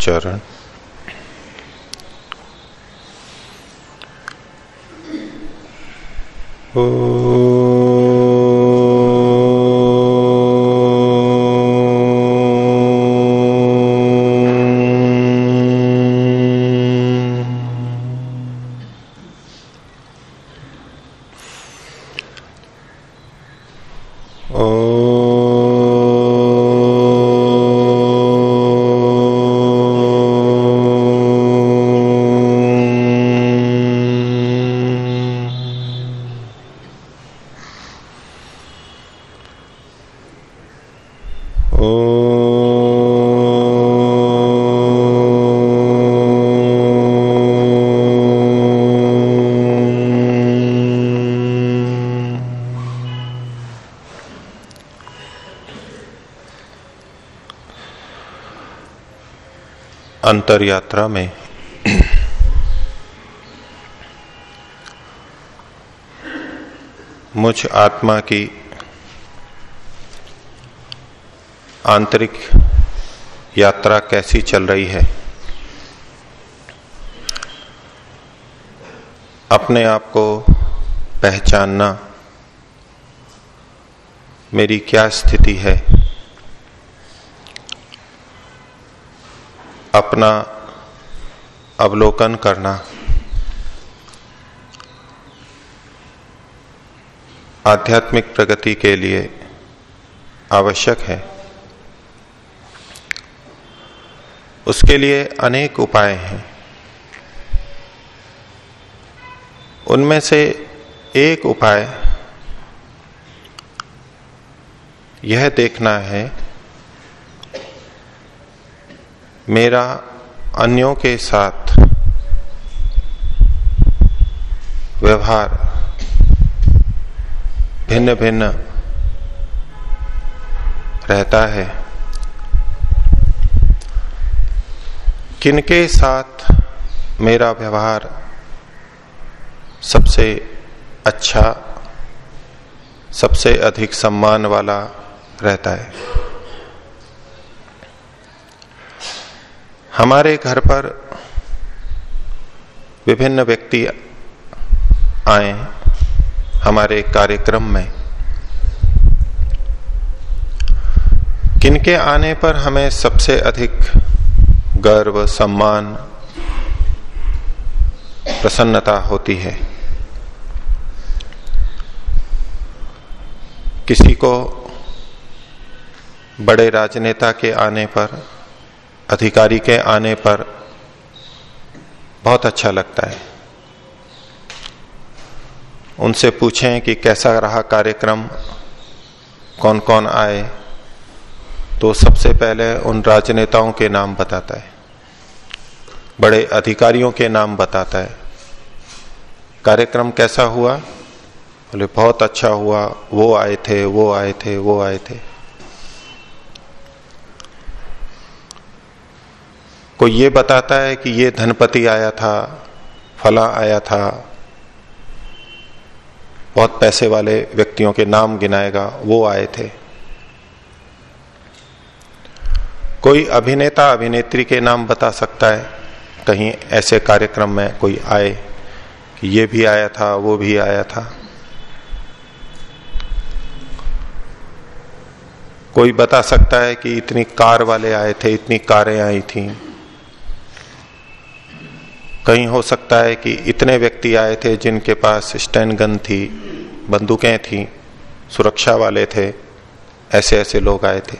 चरण। ओ अंतर यात्रा में। मुझ आत्मा की आंतरिक यात्रा कैसी चल रही है? अपने आप को पहचानना मेरी क्या स्थिति है? अपना अवलोकन करना। आध्यात्मिक प्रगति के लिए आवश्यक है। उसके लिए अनेक उपाय हैं। उनमें से एक उपाय यह देखना है मेरा अन्यों के साथ व्यवहार भिन्न भिन्न रहता है। किनके साथ मेरा व्यवहार सबसे अच्छा सबसे अधिक सम्मान वाला रहता है? हमारे घर पर विभिन्न व्यक्ति आए हमारे कार्यक्रम में। किनके आने पर हमें सबसे अधिक गर्व, सम्मान, प्रसन्नता होती है? किसी को बड़े राजनेता के आने पर अधिकारी के आने पर बहुत अच्छा लगता है। उनसे पूछें कि कैसा रहा कार्यक्रम कौन कौन आए तो सबसे पहले उन राजनेताओं के नाम बताता है। बड़े अधिकारियों के नाम बताता है। कार्यक्रम कैसा हुआ? बोले, बहुत अच्छा हुआ, वो आए थे, वो आए थे, वो आए थे। कोई ये बताता है कि ये धनपति आया था, फला आया था। बहुत पैसे वाले व्यक्तियों के नाम गिनाएगा, वो आए थे। कोई अभिनेता, अभिनेत्री के नाम बता सकता है, कहीं ऐसे कार्यक्रम में कोई आए कि ये भी आया था, वो भी आया था। कोई बता सकता है कि इतनी कार वाले आए थे, इतनी कारें आई थी। कहीं हो सकता है कि इतने व्यक्ति आए थे जिनके पास स्टैंड गन थी, बंदूकें थी, सुरक्षा वाले थे ऐसे ऐसे लोग आए थे।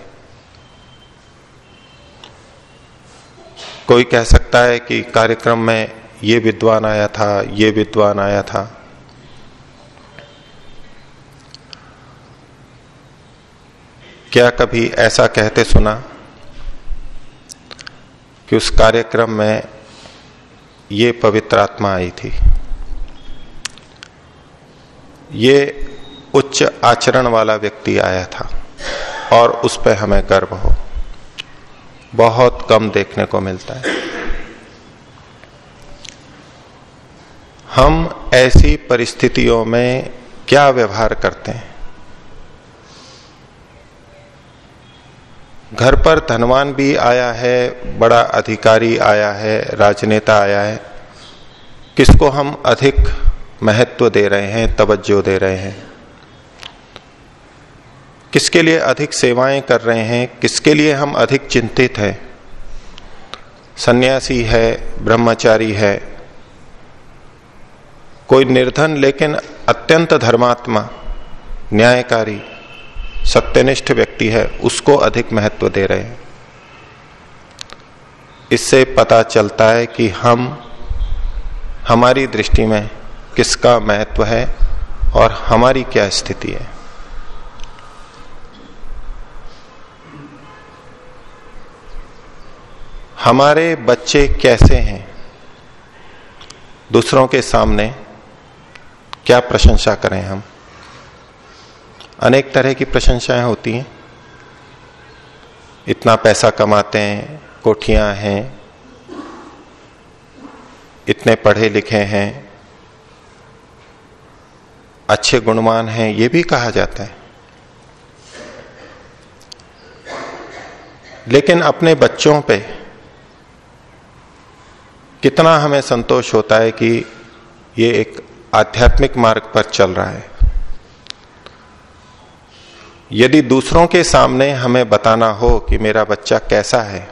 कोई कह सकता है कि कार्यक्रम में ये विद्वान आया था, ये विद्वान आया था। क्या कभी ऐसा कहते सुना कि उस कार्यक्रम में ये पवित्र आत्मा आई थी। ये उच्च आचरण वाला व्यक्ति आया था और उस पर हमें गर्व हो। बहुत कम देखने को मिलता है। हम ऐसी परिस्थितियों में क्या व्यवहार करते हैं? घर पर धनवान भी आया है, बड़ा अधिकारी आया है, राजनेता आया है। किसको हम अधिक महत्व दे रहे हैं, तवज्जो दे रहे हैं? किसके लिए अधिक सेवाएँ कर रहे हैं, किसके लिए हम अधिक चिंतित हैं? सन्यासी है, ब्रह्मचारी है। कोई निर्धन लेकिन अत्यंत धर्मात्मा, न्यायकारी। सत्यनिष्ठ व्यक्ति है, उसको अधिक महत्व दे रहे हैं। इससे पता चलता है कि हम, हमारी दृष्टि में किसका महत्व है और हमारी क्या स्थिति है। हमारे बच्चे कैसे हैं? दूसरों के सामने क्या प्रशंसा करें हम? अनेक तरह की प्रशंसाएँ होती हैं। इतना पैसा कमाते हैं, कोठियाँ हैं, इतने पढ़े लिखे हैं, अच्छे गुणवान हैं, ये भी कहा जाता है। लेकिन अपने बच्चों पे कितना हमें संतोष होता है कि ये एक आध्यात्मिक मार्ग पर चल रहा है। यदि दूसरों के सामने हमें बताना हो कि मेरा बच्चा कैसा है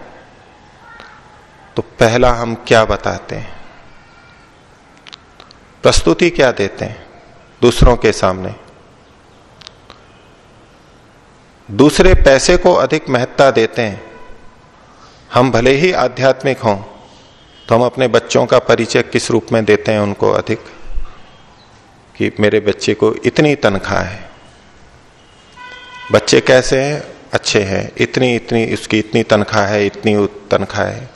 तो पहला हम क्या बताते हैं? प्रस्तुति क्या देते हैं दूसरों के सामने? दूसरे पैसे को अधिक महत्ता देते हैं। हम भले ही आध्यात्मिक हों तो हम अपने बच्चों का परिचय किस रूप में देते हैं उनको अधिक? कि मेरे बच्चे को इतनी तनख्वाह है। बच्चे कैसे हैं? अच्छे हैं। इतनी इतनी, उसकी इतनी तनख्वाह है, इतनी तनख्वाह है।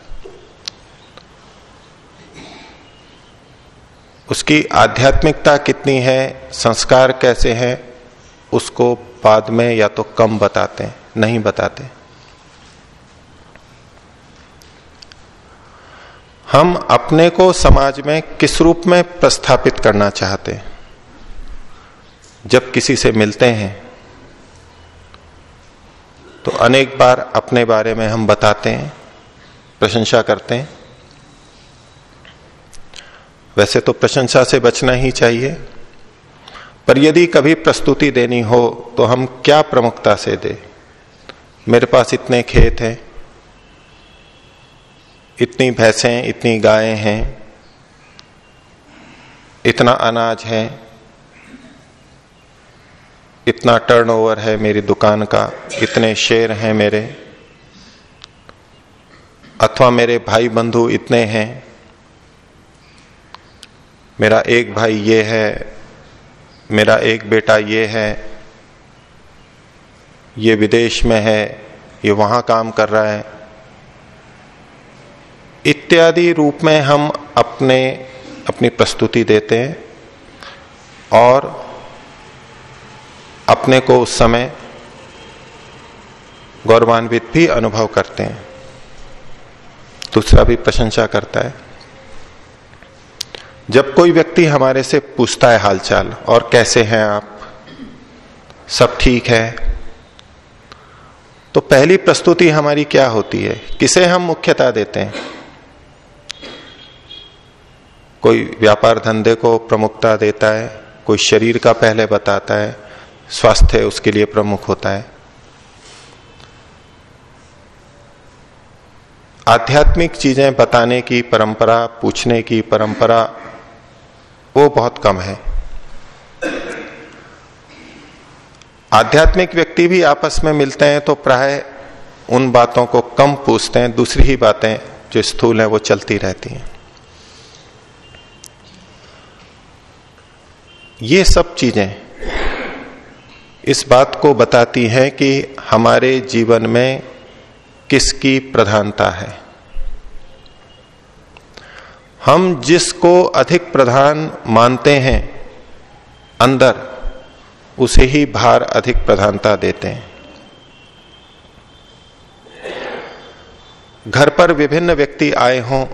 उसकी आध्यात्मिकता कितनी है? संस्कार कैसे हैं? उसको बाद में या तो कम बताते हैं, नहीं बताते। हम अपने को समाज में किस रूप में प्रस्थापित करना चाहते हैं? जब किसी से मिलते हैं तो अनेक बार अपने बारे में हम बताते हैं, प्रशंसा करते हैं। वैसे तो प्रशंसा से बचना ही चाहिए, पर यदि कभी प्रस्तुति देनी हो तो हम क्या प्रमुखता से दे? मेरे पास इतने खेत हैं, इतनी भैंसें, इतनी गायें हैं, इतना अनाज है इतना टर्नओवर है मेरी दुकान का, इतने शेयर हैं मेरे। अथवा मेरे भाई बंधु इतने हैं। मेरा एक भाई ये है, मेरा एक बेटा ये है, ये विदेश में है, ये वहाँ काम कर रहा है। इत्यादि रूप में हम अपने, अपनी प्रस्तुति देते हैं और अपने को उस समय गौरवान्वित भी अनुभव करते हैं। दूसरा भी प्रशंसा करता है, जब कोई व्यक्ति हमारे से पूछता है हालचाल, और कैसे हैं आप? सब ठीक है? तो पहली प्रस्तुति हमारी क्या होती है? किसे हम मुख्यता देते हैं? कोई व्यापार धंधे को प्रमुखता देता है, कोई शरीर का पहले बताता है स्वास्थ्य उसके लिए प्रमुख होता है। आध्यात्मिक चीज़ें बताने की परंपरा, पूछने की परंपरा, वो बहुत कम है। आध्यात्मिक व्यक्ति भी आपस में मिलते हैं तो प्राय उन बातों को कम पूछते हैं, दूसरी ही बातें जो स्थूल है, वो चलती रहती हैं। ये सब चीज़ें इस बात को बताती है कि हमारे जीवन में किसकी प्रधानता है। हम जिसको अधिक प्रधान मानते हैं, अंदर उसे ही भार अधिक प्रधानता देते हैं। घर पर विभिन्न व्यक्ति आए हों,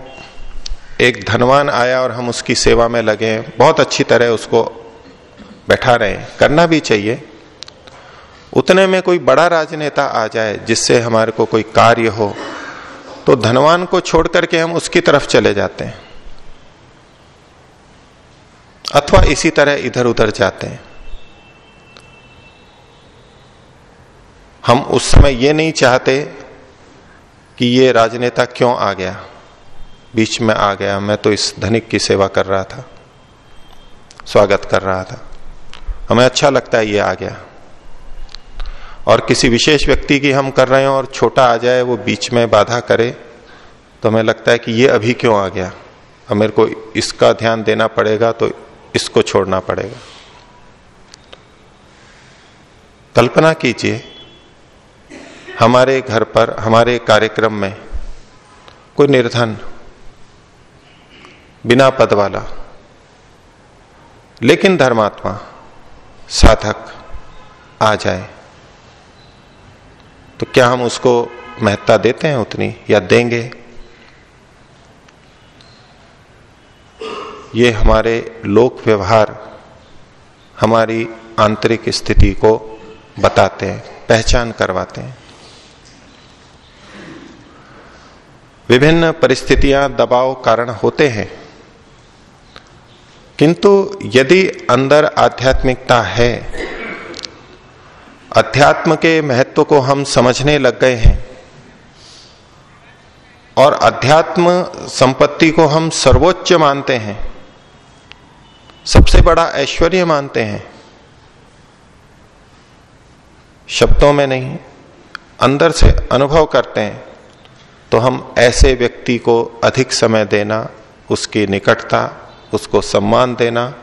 एक धनवान आया और हम उसकी सेवा में लगे बहुत अच्छी तरह उसको बैठा रहे करना भी चाहिए। उतने में कोई बड़ा राजनेता आ जाए जिससे हमारे को कोई कार्य हो तो धनवान को छोड़ करके हम उसकी तरफ़ चले जाते हैं। अथवा इसी तरह इधर उधर जाते हैं। हम उस समय ये नहीं चाहते कि ये राजनेता क्यों आ गया, बीच में आ गया, मैं तो इस धनिक की सेवा कर रहा था, स्वागत कर रहा था। हमें अच्छा लगता है ये आ गया। और किसी विशेष व्यक्ति की हम कर रहे हैं और छोटा आ जाए, वो बीच में बाधा करे तो हमें लगता है कि ये अभी क्यों आ गया? अब मेरे को इसका ध्यान देना पड़ेगा तो इसको छोड़ना पड़ेगा। कल्पना कीजिए, हमारे घर पर, हमारे कार्यक्रम में कोई निर्धन, बिना पद वाला, लेकिन धर्मात्मा, साधक आ जाए। तो क्या हम उसको महत्ता देते हैं उतनी या देंगे? ये हमारे लोक व्यवहार, हमारी आंतरिक स्थिति को बताते हैं, पहचान करवाते हैं। विभिन्न परिस्थितियाँ दबाव कारण होते हैं। किंतु यदि अंदर आध्यात्मिकता है अध्यात्म के महत्व को हम समझने लग गए हैं। और अध्यात्म संपत्ति को हम सर्वोच्च मानते हैं। सबसे बड़ा ऐश्वर्य मानते हैं। शब्दों में नहीं, अंदर से अनुभव करते हैं। तो हम ऐसे व्यक्ति को अधिक समय देना, उसकी निकटता, उसको सम्मान देना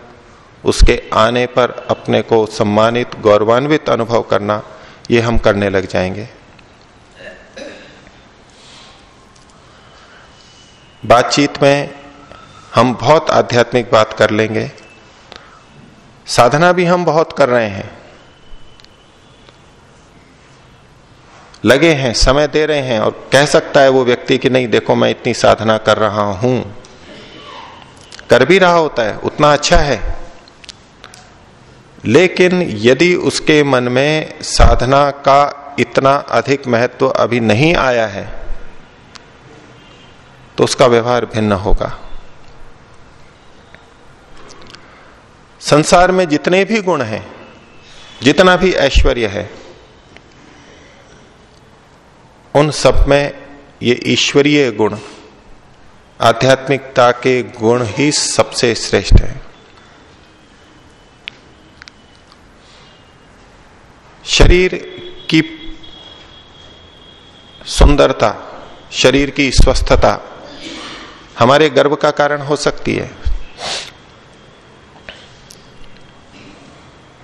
उसके आने पर अपने को सम्मानित, गौरवान्वित अनुभव करना, ये हम करने लग जाएँगे। बातचीत में हम बहुत आध्यात्मिक बात कर लेंगे। साधना भी हम बहुत कर रहे हैं। लगे हैं, समय दे रहे हैं और कह सकता है वो व्यक्ति कि नहीं, देखो मैं इतनी साधना कर रहा हूँ। कर भी रहा होता है, उतना अच्छा है। लेकिन यदि उसके मन में साधना का इतना अधिक महत्व अभी नहीं आया है तो उसका व्यवहार भिन्न होगा। संसार में जितने भी गुण हैं, जितना भी ऐश्वर्य है, उन सब में ये ईश्वरीय गुण, आध्यात्मिकता के गुण ही सबसे श्रेष्ठ है। शरीर की सुंदरता, शरीर की स्वस्थता हमारे गर्व का कारण हो सकती है।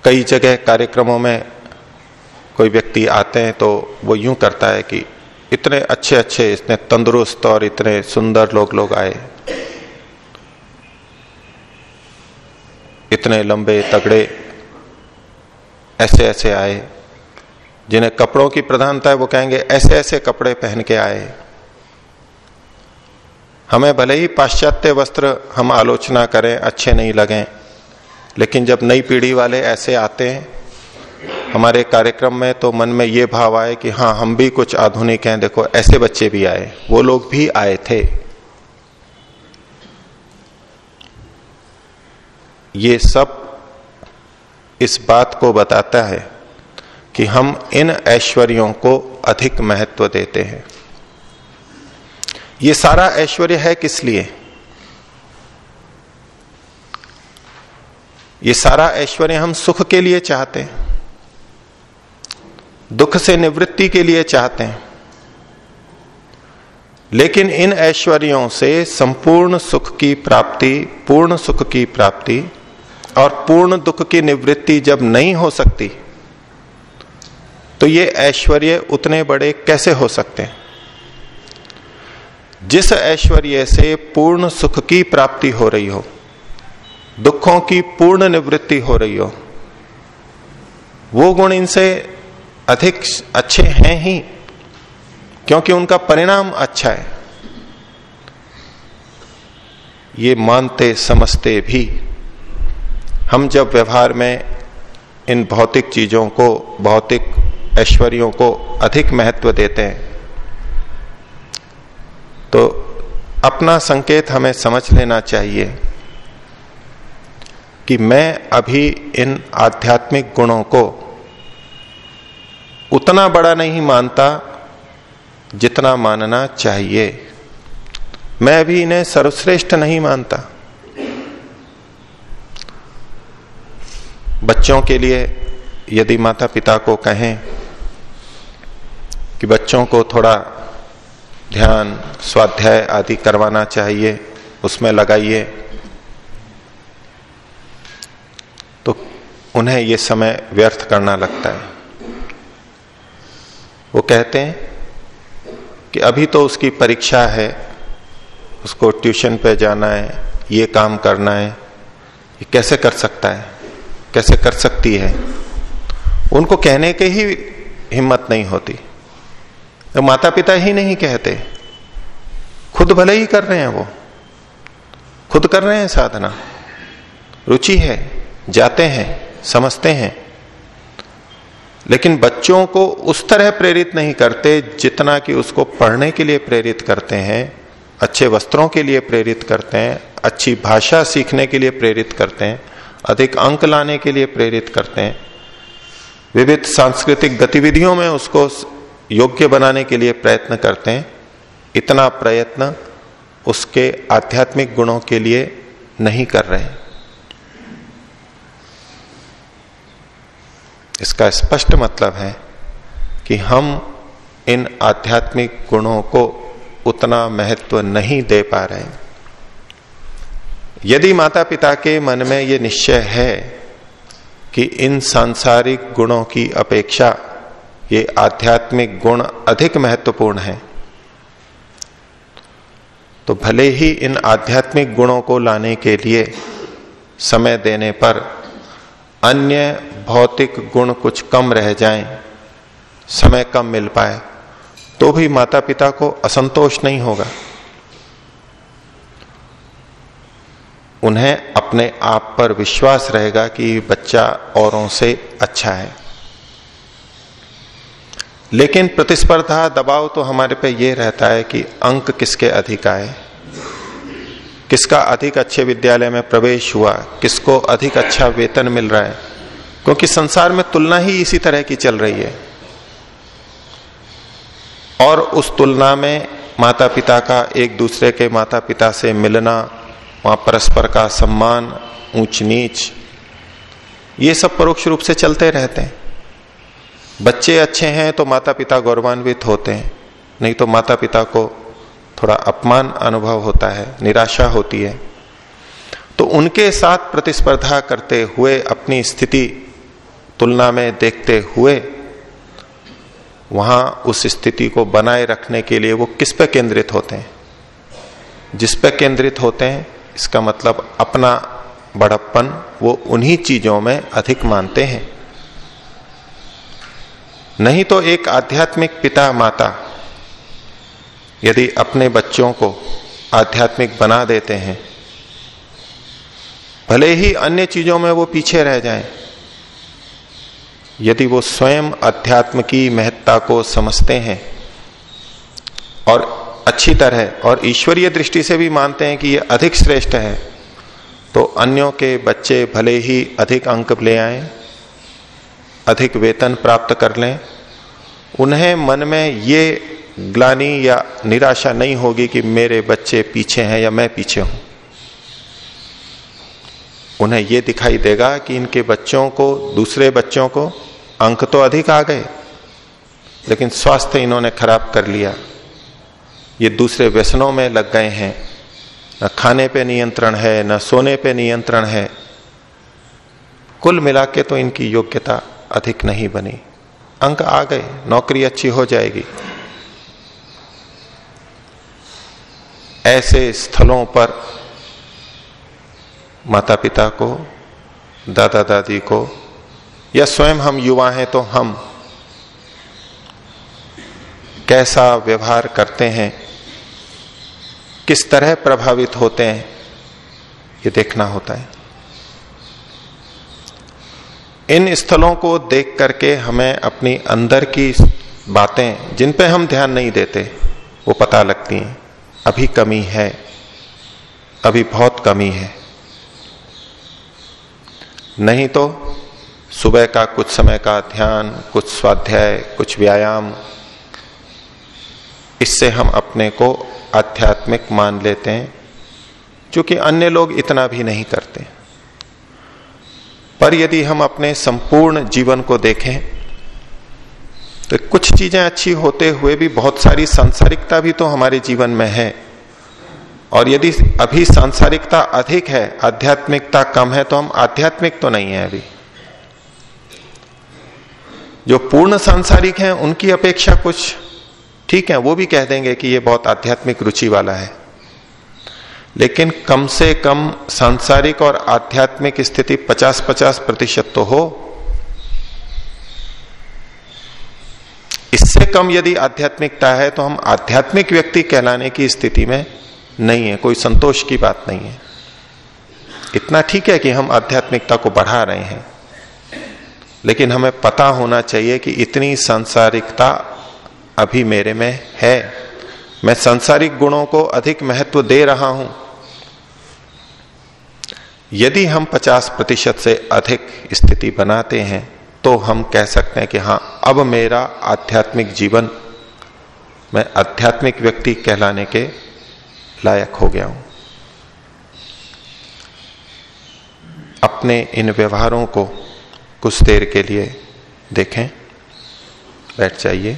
कई जगह कार्यक्रमों में कोई व्यक्ति आते हैं तो वो यूँ करता है कि इतने अच्छे अच्छे इतने तंदुरुस्त और इतने सुंदर लोग लोग आए। इतने लंबे तगड़े ऐसे ऐसे आए। जिन्हें कपड़ों की प्रधानता है, वो कहेंगे, ऐसे ऐसे कपड़े पहन के आए। हमें भले ही पाश्चात्य वस्त्र हम आलोचना करें, अच्छे नहीं लगे, लेकिन जब नई पीढ़ी वाले ऐसे आते हैं, हमारे कार्यक्रम में तो मन में ये भाव आए कि हाँ हम भी कुछ आधुनिक हैं, देखो, ऐसे बच्चे भी आए, वो लोग भी आए थे। ये सब इस बात को बताता है कि हम इन ऐश्वर्यों को अधिक महत्व देते हैं। ये सारा ऐश्वर्य है किस लिए? ये सारा ऐश्वर्य हम सुख के लिए चाहते हैं, दुख से निवृत्ति के लिए चाहते हैं, लेकिन इन ऐश्वर्यों से संपूर्ण सुख की प्राप्ति, पूर्ण सुख की प्राप्ति और पूर्ण दुख की निवृत्ति जब नहीं हो सकती तो ये ऐश्वर्य उतने बड़े कैसे हो सकते हैं? जिस ऐश्वर्य से पूर्ण सुख की प्राप्ति हो रही हो, दुखों की पूर्ण निवृत्ति हो रही हो, वो गुण इनसे अधिक अच्छे हैं ही, क्योंकि उनका परिणाम अच्छा है। ये मानते समझते भी हम जब व्यवहार में इन भौतिक चीज़ों को, भौतिक ऐश्वर्यों को अधिक महत्व देते हैं। तो अपना संकेत हमें समझ लेना चाहिए कि मैं अभी इन आध्यात्मिक गुणों को उतना बड़ा नहीं मानता जितना मानना चाहिए। मैं अभी इन्हें सर्वश्रेष्ठ नहीं मानता। बच्चों के लिए यदि माता पिता को कहें कि बच्चों को थोड़ा ध्यान, स्वाध्याय आदि करवाना चाहिए, उसमें लगाइए। तो उन्हें ये समय व्यर्थ करना लगता है। वो कहते हैं कि अभी तो उसकी परीक्षा है, उसको ट्यूशन पे जाना है, ये काम करना है, ये कैसे कर सकता है, कैसे कर सकती है? उनको कहने के ही हिम्मत नहीं होती। तो माता पिता ही नहीं कहते। खुद भले ही कर रहे हैं वो। खुद कर रहे हैं साधना। रुचि है, जाते हैं, समझते हैं। लेकिन बच्चों को उस तरह प्रेरित नहीं करते जितना कि उसको पढ़ने के लिए प्रेरित करते हैं, अच्छे वस्त्रों के लिए प्रेरित करते हैं, अच्छी भाषा सीखने के लिए प्रेरित करते हैं, अधिक अंक लाने के लिए प्रेरित करते हैं। विविध सांस्कृतिक गतिविधियों में उसको योग्य बनाने के लिए प्रयत्न करते हैं, इतना प्रयत्न उसके आध्यात्मिक गुणों के लिए नहीं कर रहे इसका स्पष्ट मतलब है कि हम इन आध्यात्मिक गुणों को उतना महत्व नहीं दे पा रहे यदि माता पिता के मन में ये निश्चय है कि इन सांसारिक गुणों की अपेक्षा ये आध्यात्मिक गुण अधिक महत्वपूर्ण है। तो भले ही इन आध्यात्मिक गुणों को लाने के लिए समय देने पर अन्य भौतिक गुण कुछ कम रह जाएँ, समय कम मिल पाए तो भी माता पिता को असंतोष नहीं होगा। उन्हें अपने आप पर विश्वास रहेगा कि बच्चा औरों से अच्छा है। लेकिन प्रतिस्पर्धा, दबाव तो हमारे पे ये रहता है कि अंक किसके अधिक आए? किसका अधिक अच्छे विद्यालय में प्रवेश हुआ? किसको अधिक अच्छा वेतन मिल रहा है? क्योंकि संसार में तुलना ही इसी तरह की चल रही है। और उस तुलना में माता पिता का एक दूसरे के माता पिता से मिलना, वहाँ परस्पर का सम्मान ऊंच नीच ये सब परोक्ष रूप से चलते रहते हैं। बच्चे अच्छे हैं तो माता पिता गौरवान्वित होते हैं, नहीं तो माता पिता को थोड़ा अपमान अनुभव होता है, निराशा होती है। तो उनके साथ प्रतिस्पर्धा करते हुए, अपनी स्थिति तुलना में देखते हुए, वहाँ उस स्थिति को बनाए रखने के लिए वो किस पे केंद्रित होते हैं? जिस पे केंद्रित होते हैं, इसका मतलब अपना बड़प्पन वो उन्हीं चीज़ों में अधिक मानते हैं। नहीं तो एक आध्यात्मिक पिता माता यदि अपने बच्चों को आध्यात्मिक बना देते हैं भले ही अन्य चीज़ों में वो पीछे रह जाएँ, यदि वो स्वयं अध्यात्म की महत्ता को समझते हैं और अच्छी तरह और ईश्वरीय दृष्टि से भी मानते हैं कि ये अधिक श्रेष्ठ है तो अन्यों के बच्चे भले ही अधिक अंक ले आए अधिक वेतन प्राप्त कर लें। उन्हें मन में ये ग्लानी या निराशा नहीं होगी कि मेरे बच्चे पीछे हैं या मैं पीछे हूँ। उन्हें यह दिखाई देगा कि इनके बच्चों को, दूसरे बच्चों को अंक तो अधिक आ गए, लेकिन स्वास्थ्य इन्होंने खराब कर लिया। ये दूसरे व्यसनों में लग गए हैं। न खाने पे नियंत्रण है, न सोने पे नियंत्रण है। कुल मिला के तो इनकी योग्यता अधिक नहीं बनी। अंक आ गए, नौकरी अच्छी हो जाएगी। ऐसे स्थलों पर माता पिता को दादा दादी को, या स्वयं हम युवा हैं तो हम कैसा व्यवहार करते हैं, किस तरह प्रभावित होते हैं, ये देखना होता है। इन स्थलों को देख करके हमें अपनी अंदर की बातें, जिन पे हम ध्यान नहीं देते, वो पता लगती हैं। अभी कमी है, अभी बहुत कमी है। नहीं तो सुबह का कुछ समय का ध्यान, कुछ स्वाध्याय, कुछ व्यायाम, इससे हम अपने को आध्यात्मिक मान लेते हैं क्योंकि अन्य लोग इतना भी नहीं करते। पर यदि हम अपने संपूर्ण जीवन को देखें तो कुछ चीज़ें अच्छी होते हुए भी बहुत सारी सांसारिकता भी तो हमारे जीवन में है। और यदि अभी सांसारिकता अधिक है, आध्यात्मिकता कम है तो हम आध्यात्मिक तो नहीं है अभी। जो पूर्ण सांसारिक हैं, उनकी अपेक्षा कुछ ठीक है, वो भी कह देंगे कि ये बहुत आध्यात्मिक रुचि वाला है। लेकिन कम से कम सांसारिक और आध्यात्मिक स्थिति 50-50 प्रतिशत तो हो। इससे कम यदि आध्यात्मिकता है तो हम आध्यात्मिक व्यक्ति कहलाने की स्थिति में नहीं है। कोई संतोष की बात नहीं है। इतना ठीक है कि हम आध्यात्मिकता को बढ़ा रहे हैं। लेकिन हमें पता होना चाहिए कि इतनी सांसारिकता अभी मेरे में है। मैं सांसारिक गुणों को अधिक महत्व दे रहा हूँ। यदि हम 50 प्रतिशत से अधिक स्थिति बनाते हैं तो हम कह सकते हैं कि हाँ अब मेरा आध्यात्मिक जीवन, मैं आध्यात्मिक व्यक्ति कहलाने के लायक हो गया हूँ। अपने इन व्यवहारों को कुछ देर के लिए देखें, बैठ जाइए।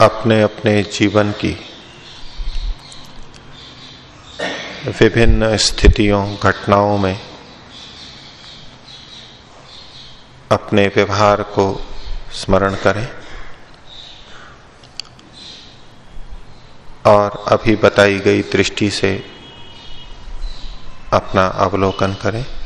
अपने अपने जीवन की विभिन्न स्थितियों, घटनाओं में अपने व्यवहार को स्मरण करें और अभी बताई गई दृष्टि से अपना अवलोकन करें।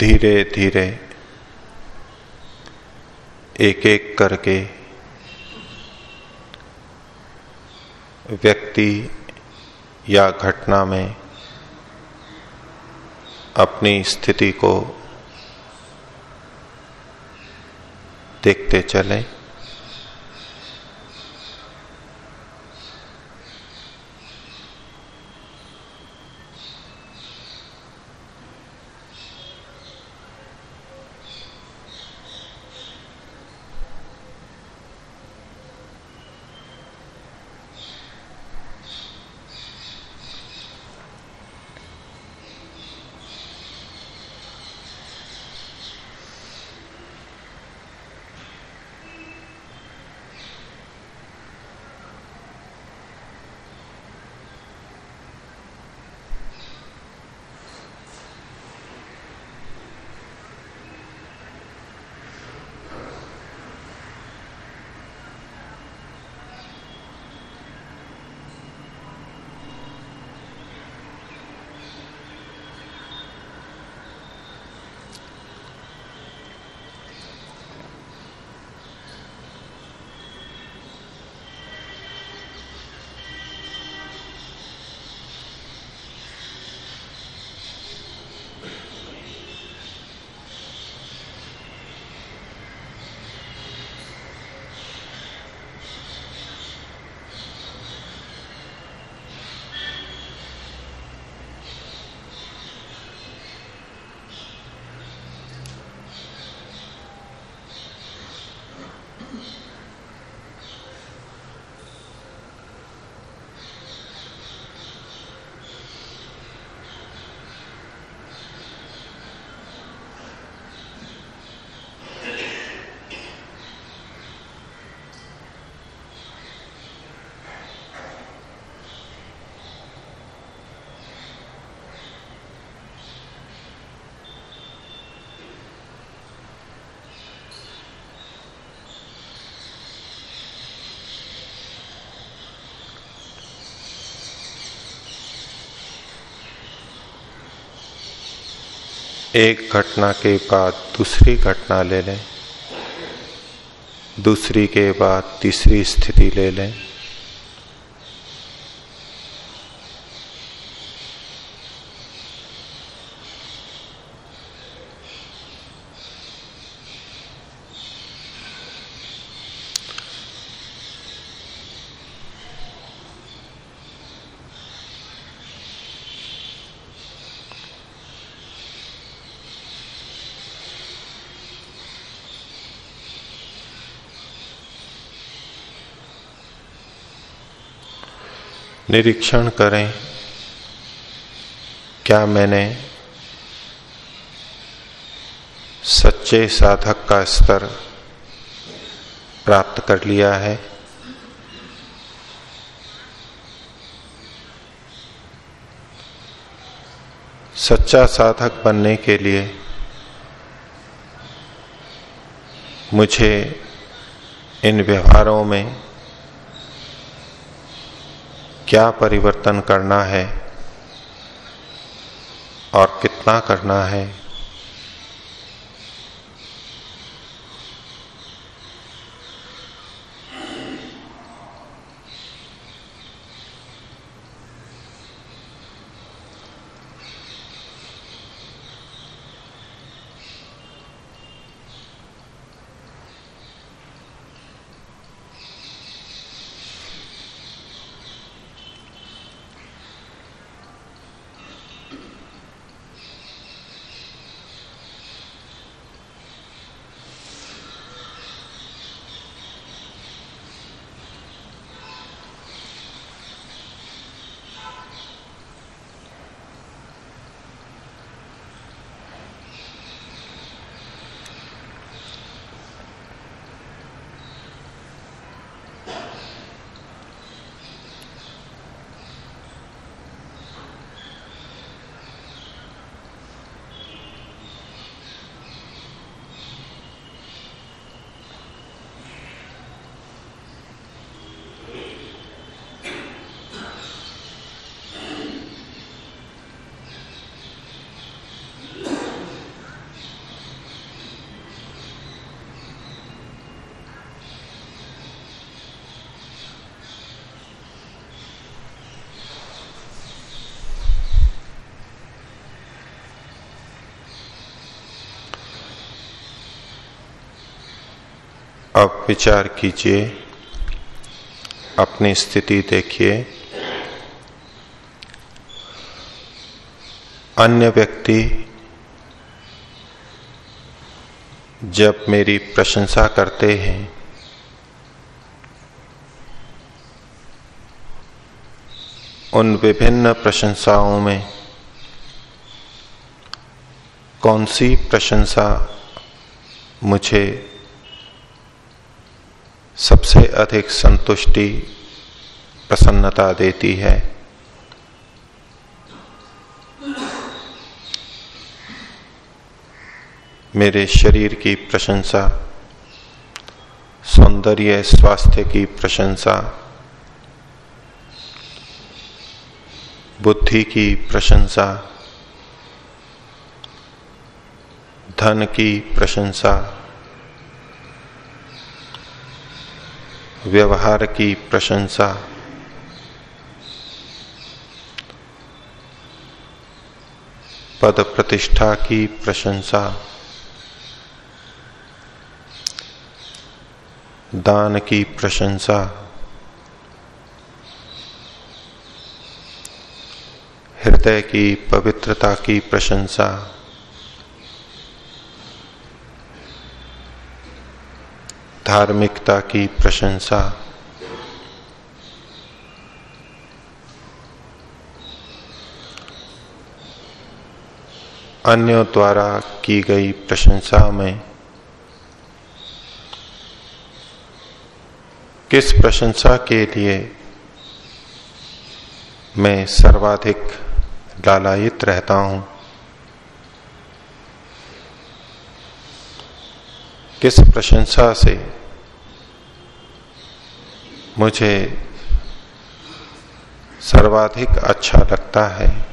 धीरे धीरे एक एक करके व्यक्ति या घटना में अपनी स्थिति को देखते चलें। एक घटना के बाद दूसरी घटना ले लें। दूसरी के बाद तीसरी स्थिति ले लें। निरीक्षण करें, क्या मैंने सच्चे साधक का स्तर प्राप्त कर लिया है? सच्चा साधक बनने के लिए मुझे इन व्यवहारों में क्या परिवर्तन करना है और कितना करना है। अब विचार कीजिए, अपनी स्थिति देखिए। अन्य व्यक्ति जब मेरी प्रशंसा करते हैं, उन विभिन्न प्रशंसाओं में कौन सी प्रशंसा मुझे सबसे अधिक संतुष्टि, प्रसन्नता देती है। मेरे शरीर की प्रशंसा, सौंदर्य स्वास्थ्य की प्रशंसा, बुद्धि की प्रशंसा, धन की प्रशंसा व्यवहार की प्रशंसा। पद प्रतिष्ठा की प्रशंसा। दान की प्रशंसा। हृदय की पवित्रता की प्रशंसा। धार्मिकता की प्रशंसा। अन्यों द्वारा की गई प्रशंसा में किस प्रशंसा के लिए मैं सर्वाधिक लालायित रहता हूँ? किस प्रशंसा से मुझे सर्वाधिक अच्छा लगता है।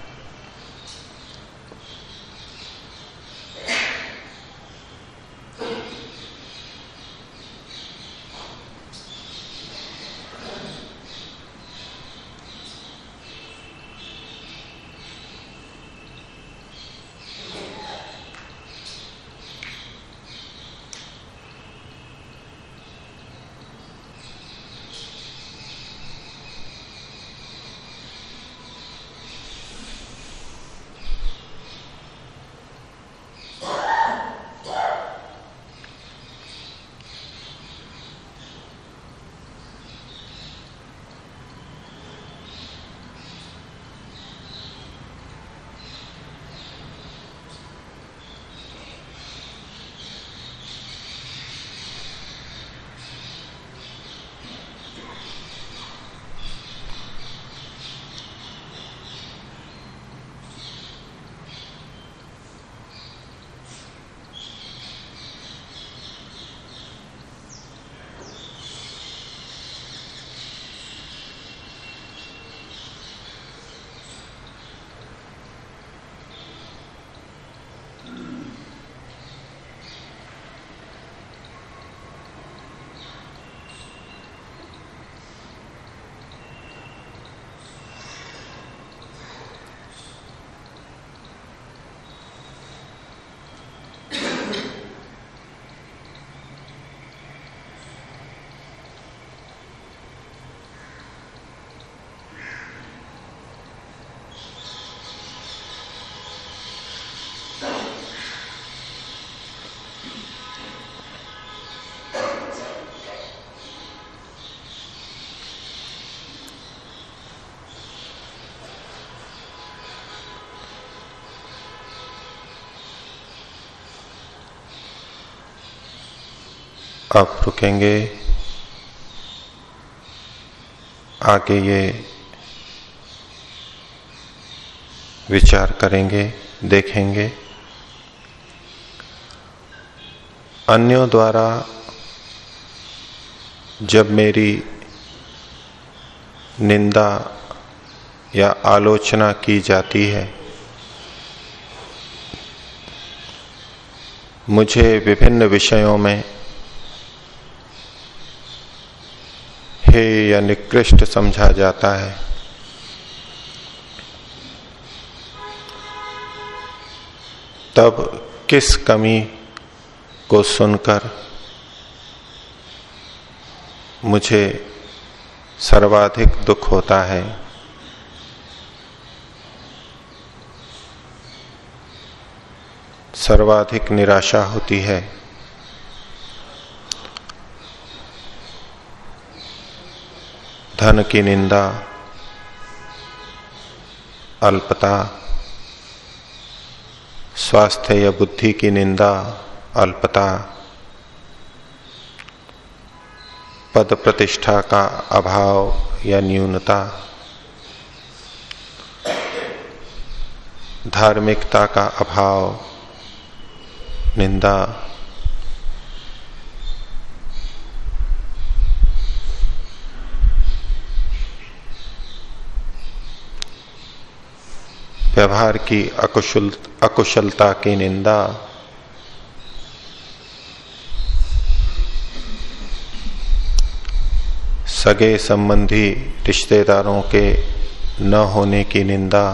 अब रुकेंगे, आगे ये विचार करेंगे, देखेंगे। अन्यों द्वारा जब मेरी निंदा या आलोचना की जाती है, मुझे विभिन्न विषयों में हे या निकृष्ट समझा जाता है। तब किस कमी को सुनकर मुझे सर्वाधिक दुख होता है? सर्वाधिक निराशा होती है। धन की निंदा, अल्पता, स्वास्थ्य या बुद्धि की निंदा, अल्पता, पद प्रतिष्ठा का अभाव या न्यूनता, धार्मिकता का अभाव, निंदा व्यवहार की अकुशल अकुशलता की निंदा। सगे संबंधी रिश्तेदारों के न होने की निंदा।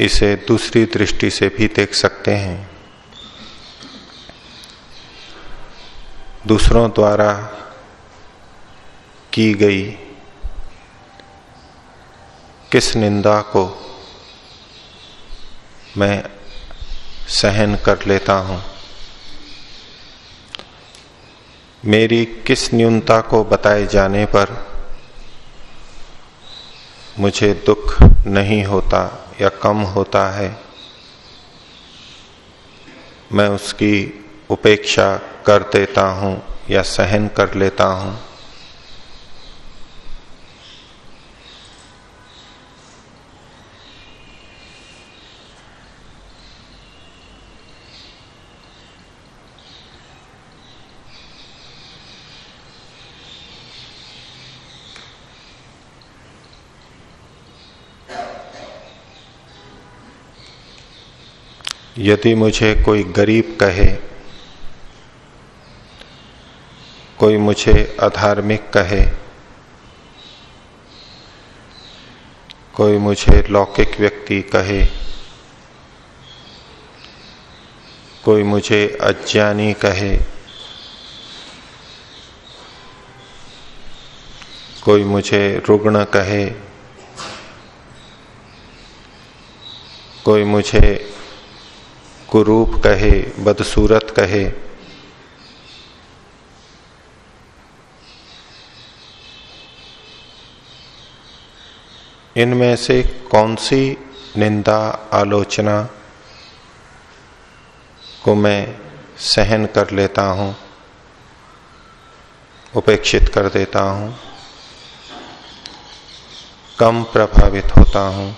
इसे दूसरी दृष्टि से भी देख सकते हैं। दूसरों द्वारा की गई किस निंदा को मैं सहन कर लेता हूँ? मेरी किस न्यूनता को बताए जाने पर मुझे दुख नहीं होता? या कम होता है, मैं उसकी उपेक्षा कर देता हूँ या सहन कर लेता हूँ। यदि मुझे कोई गरीब कहे, कोई मुझे अधार्मिक कहे, कोई मुझे लौकिक व्यक्ति कहे, कोई मुझे अज्ञानी कहे, कोई मुझे रुग्ण कहे, कोई मुझे कुरूप कहे, बदसूरत कहे। इनमें से कौन सी निंदा आलोचना को मैं सहन कर लेता हूँ, उपेक्षित कर देता हूँ, कम प्रभावित होता हूँ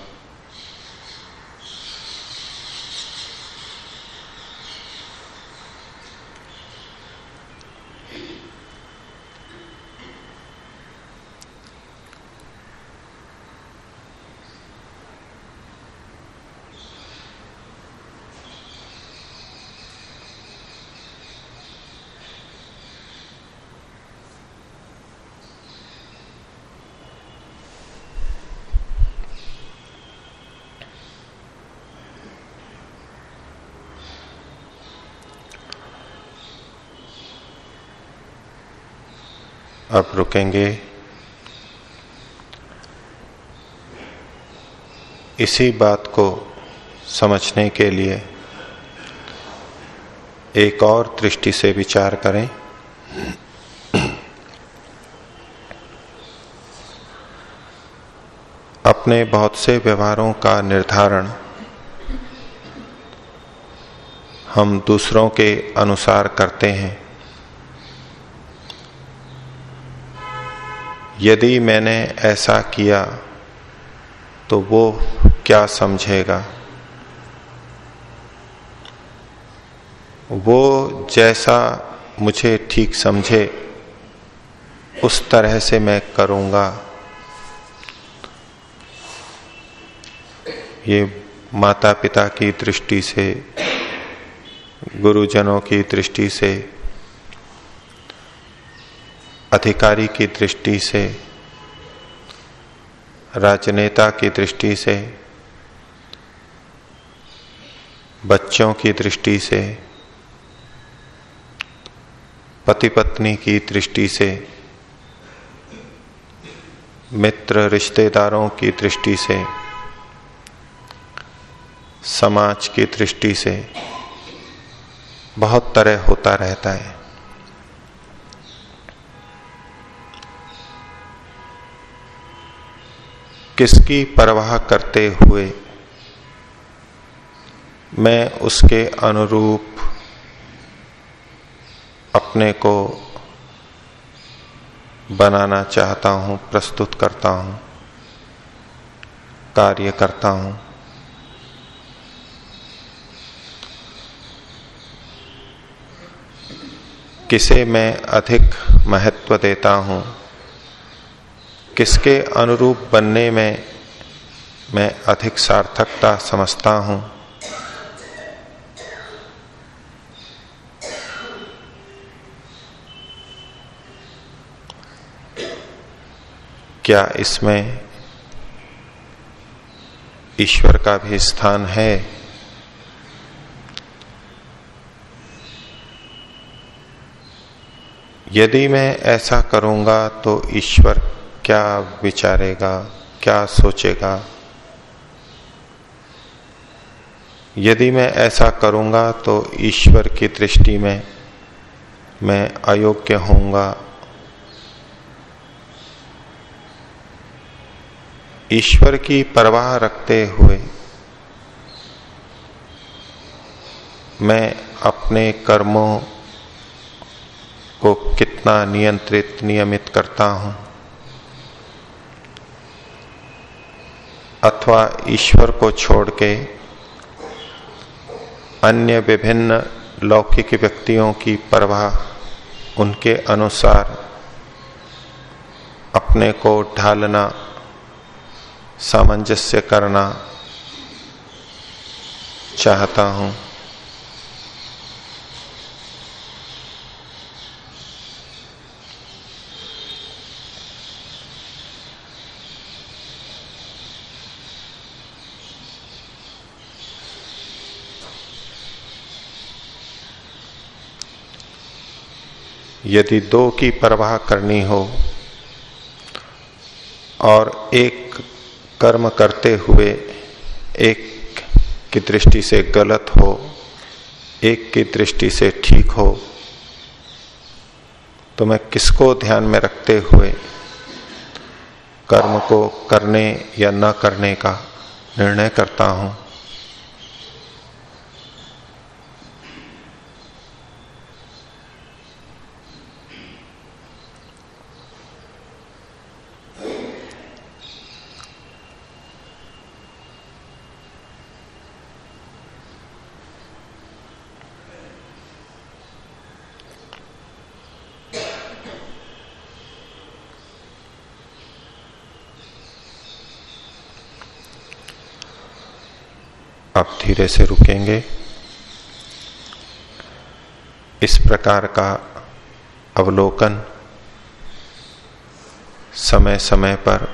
अब रुकेंगे। इसी बात को समझने के लिए एक और दृष्टि से विचार करें। अपने बहुत से व्यवहारों का निर्धारण हम दूसरों के अनुसार करते हैं। यदि मैंने ऐसा किया तो वो क्या समझेगा? वो जैसा मुझे ठीक समझे, उस तरह से मैं करूँगा। ये माता पिता की दृष्टि से, गुरुजनों की दृष्टि से अधिकारी की दृष्टि से, राजनेता की दृष्टि से, बच्चों की दृष्टि से पति पत्नी की दृष्टि से, मित्र रिश्तेदारों की दृष्टि से, समाज की दृष्टि से, बहुत तरह होता रहता है। किसकी परवाह करते हुए मैं उसके अनुरूप अपने को बनाना चाहता हूँ, प्रस्तुत करता हूँ, कार्य करता हूँ। किसे मैं अधिक महत्व देता हूँ? किसके अनुरूप बनने में मैं अधिक सार्थकता समझता हूँ? क्या इसमें ईश्वर का भी स्थान है? यदि मैं ऐसा करूँगा तो ईश्वर क्या विचारेगा, क्या सोचेगा? यदि मैं ऐसा करूँगा तो ईश्वर की दृष्टि में मैं अयोग्य होऊँगा। ईश्वर की परवाह रखते हुए मैं अपने कर्मों को कितना नियंत्रित, नियमित करता हूँ। अथवा ईश्वर को छोड़ के अन्य विभिन्न लौकिक व्यक्तियों की परवाह उनके अनुसार अपने को ढालना, सामंजस्य करना चाहता हूँ। यदि दो की परवाह करनी हो और एक कर्म करते हुए एक की दृष्टि से गलत हो, एक की दृष्टि से ठीक हो तो मैं किसको ध्यान में रखते हुए कर्म को करने या न करने का निर्णय करता हूँ? अब धीरे से रुकेंगे। इस प्रकार का अवलोकन समय समय पर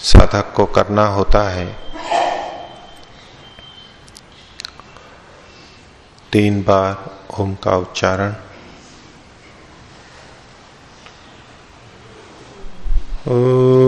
साधक को करना होता है। तीन बार ओम का उच्चारण। ओ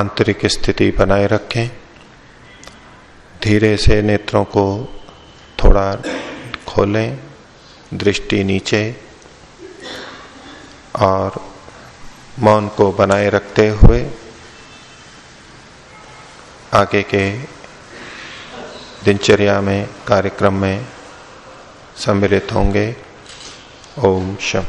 आंतरिक स्थिति बनाए रखें। धीरे से नेत्रों को थोड़ा खोलें, दृष्टि नीचे, और मौन को बनाए रखते हुए आगे के दिनचर्या में, कार्यक्रम में सम्मिलित होंगे। ओम शम